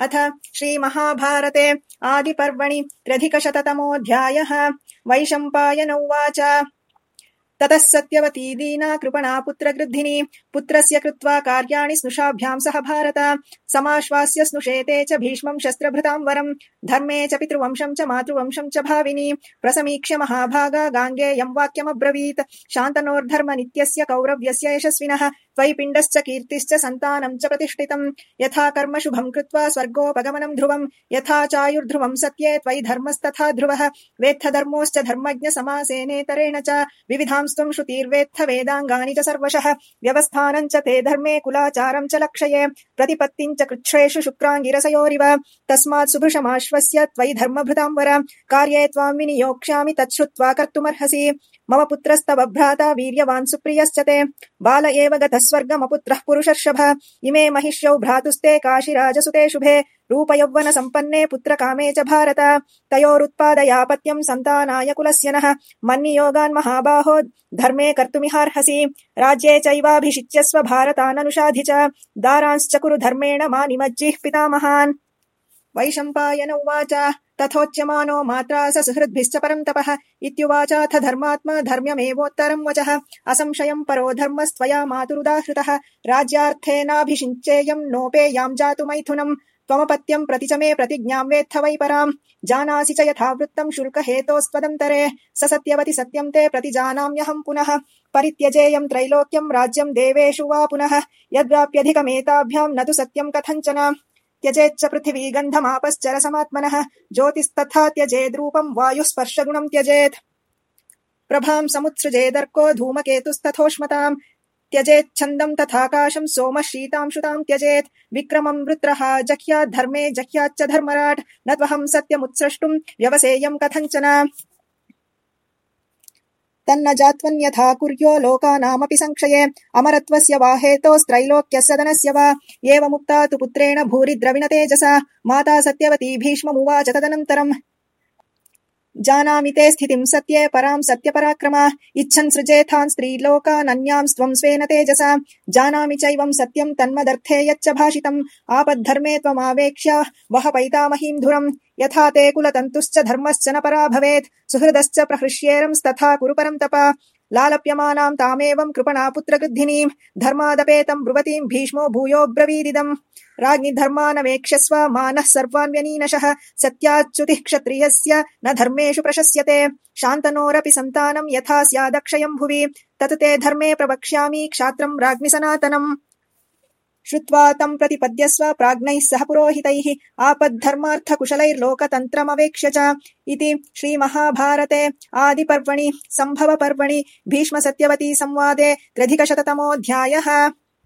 अथ श्रीमहाभारते आदिपर्वणि त्र्यधिकशततमोऽध्यायः। वैशम्पायन उवाच। ततः सत्यवती दीना कृपणा पुत्रगृद्धिनी, पुत्रस्य कृत्वा कार्याणि स्नुषाभ्यां सह भारत। समाश्वास्य स्नुषेते च भीष्मं शस्त्रभृतां वरम् धर्मे च पितृवंशं च मातृवंशं च भाविनी। प्रसमीक्ष्य महाभागा गाङ्गेयं वाक्यमब्रवीत्। शान्तनोर्धर्मनित्यस्य कौरव्यस्य यशस्विनः। त्वयि पिण्डश्च कीर्तिश्च सन्तानं च प्रतिष्ठितम्। यथा कर्म शुभं कृत्वा स्वर्गोपगमनं ध्रुवम्। यथा चायुर्ध्रुवं सत्ये त्वयि धर्मस्तथा ध्रुवः। वेत्थ धर्मोश्च धर्मज्ञ समासेनेतरेण च विविधां त्वं श्रुतिर्वेत्थ वेदाङ्गानि च सर्वशः। व्यवस्थानं च ते धर्मे कुलाचारं च लक्षये। प्रतिपत्तिं च कृच्छ्रेषु शुक्राङ्गिरसयोरिव। तस्मात् सुभृशमाश्वस्य त्वयि धर्मभृतां वर। कार्ये त्वां विनियोक्ष्यामि तच्छ्रुत्वा कर्तुमर्हसि। मम पुत्रस्तव भ्राता वीर्यवान् सुप्रियश्च ते। बाल एव गतः स्वर्गमपुत्रः पुरुषर्षभ। इमे महिष्यौ भ्रातुस्ते काशिराजसुते शुभे। रूपयौवनसम्पन्ने पुत्रकामे च भारत। तयोरुत्पादयापत्यं सन्तानाय कुलस्य नः। मन्नियोगान् महाबाहो। धर्मे कर्तुमिहार्हसि। राज्ये चैवाभिषिच्यस्व भारताननुषाधि च दारांश्च कुरु धर्मेण मा निमज्जिः पितामहान्। वैशम्पायन उवाच। तथोच्यमानो मात्रा स सुहृद्भिश्च परं तपः इत्युवाचाथ धर्मात्मा धर्म्यमेवोत्तरं वचः। असंशयं परो धर्मस्त्वया मातुरुदाहृतः राज्यार्थेनाभिषिञ्चेयं नोपेयां जातु मैथुनम् त्वमपत्यं प्रति च मे वेत्थ वै पराम्। जानासि च यथावृत्तं शुल्कहेतोस्त्वदन्तरे। स सत्यवति सत्यं ते प्रतिजानाम्यहं पुनः। परित्यजेयं त्रैलोक्यं राज्यं देवेषु वा पुनः। यद्वाप्यधिकमेताभ्यां न तु सत्यं कथञ्चन। त्यजेच्च पृथिवी गन्धमापश्चरसमात्मनः ज्योतिस्तथा त्यजेद्रूपं वायुः स्पर्शगुणं त्यजेत्। प्रभां समुत्सृजेदर्को धूमकेतुस्तथोष्मताम्। त्यजेच्छन्दं तथाकाशं सोमः शीतांशुतां त्यजेत्। विक्रमं वृत्रः जह्यात् धर्मे जह्याच्च धर्मराट्। न त्वहं सत्यमुत्स्रष्टुं व्यवसेयं कथञ्चन। तन्न जात्वन्यथा कुर्यो लोकानामपि संक्षये अमरत्वस्य वा हेतोस्त्रैलोक्यस्य धनस्य वा। एवमुक्ता तु पुत्रेण भूरि द्रविणतेजसा माता सत्यवती भीष्ममुवाच तदनन्तरम्। जानामि ते स्थितिं सत्ये परां सत्यपराक्रमा। इच्छन् सृजेथान् स्त्रीलोकानन्यां स्वं स्वेन तेजसा। जानामि चैवं सत्यं तन्मदर्थे यच्च भाषितम्। आपद्धर्मे त्वमावेक्ष्य। वह पैतामहीं धुरम्। यथा ते कुलतन्तुश्च धर्मश्च न परा भवेत्, सुहृदश्च प्रहृष्येरंस्तथा कुरु परं तप। लालप्यमानां तामेवं कृपणा पुत्रगृद्धिनीं धर्मादपेतं ब्रुवतीं भीष्मो भूयोऽब्रवीदिदम् राज्ञि धर्मानवेक्ष्यस्व मानः सर्वान्व्यनीनशः सत्याच्युतिः क्षत्रियस्य न धर्मेषु प्रशस्यते। शान्तनोरपि सन्तानं यथा स्यादक्षयं भुवि, तत् ते धर्मे प्रवक्ष्यामि, क्षात्रं राज्ञि सनातनम् श्रुत्वा तम् प्रतिपद्यस्व प्राज्ञैः सह पुरोहितैः आपद्धर्मार्थकुशलैर्लोकतन्त्रमवेक्ष्य च इति श्रीमहाभारते आदिपर्वणि, सम्भवपर्वणि भीष्मसत्यवती संवादे त्र्यधिकशततमोऽध्यायः।